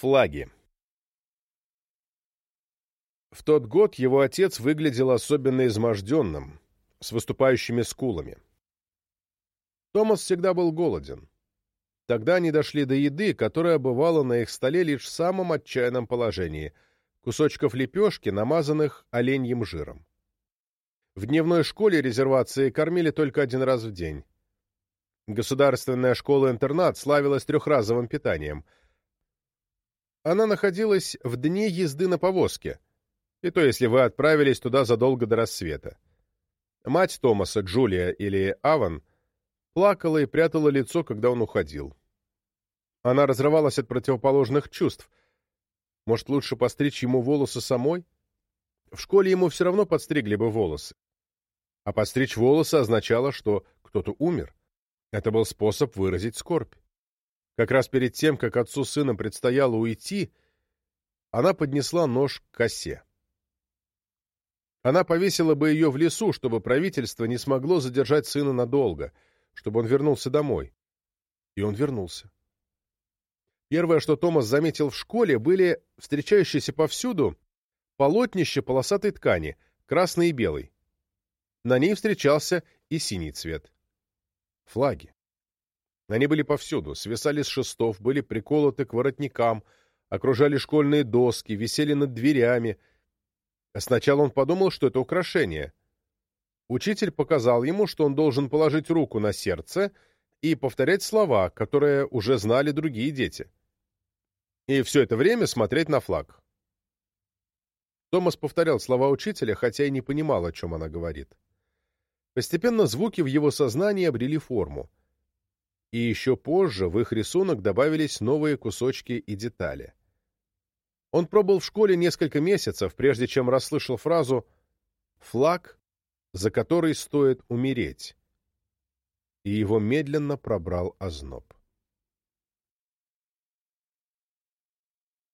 Флаги. В тот год его отец выглядел особенно изможденным, с выступающими скулами. Томас всегда был голоден. Тогда они дошли до еды, которая бывала на их столе лишь в самом отчаянном положении — кусочков лепешки, намазанных оленьим жиром. В дневной школе резервации кормили только один раз в день. Государственная школа-интернат славилась трехразовым питанием — она находилась в дне езды на повозке, и то, если вы отправились туда задолго до рассвета. Мать Томаса, Джулия или Аван, плакала и прятала лицо, когда он уходил. Она разрывалась от противоположных чувств. Может, лучше постричь ему волосы самой? В школе ему все равно подстригли бы волосы. А подстричь волосы означало, что кто-то умер. Это был способ выразить скорбь. Как раз перед тем, как отцу сына предстояло уйти, она поднесла нож к косе. Она повесила бы ее в лесу, чтобы правительство не смогло задержать сына надолго, чтобы он вернулся домой. И он вернулся. Первое, что Томас заметил в школе, были встречающиеся повсюду полотнища полосатой ткани, красный и белый. На ней встречался и синий цвет. Флаги. Они были повсюду, свисали с шестов, были приколоты к воротникам, окружали школьные доски, висели над дверями. Сначала он подумал, что это украшение. Учитель показал ему, что он должен положить руку на сердце и повторять слова, которые уже знали другие дети. И все это время смотреть на флаг. Томас повторял слова учителя, хотя и не понимал, о чем она говорит. Постепенно звуки в его сознании обрели форму и еще позже в их рисунок добавились новые кусочки и детали. Он пробыл в школе несколько месяцев, прежде чем расслышал фразу «флаг, за который стоит умереть», и его медленно пробрал озноб.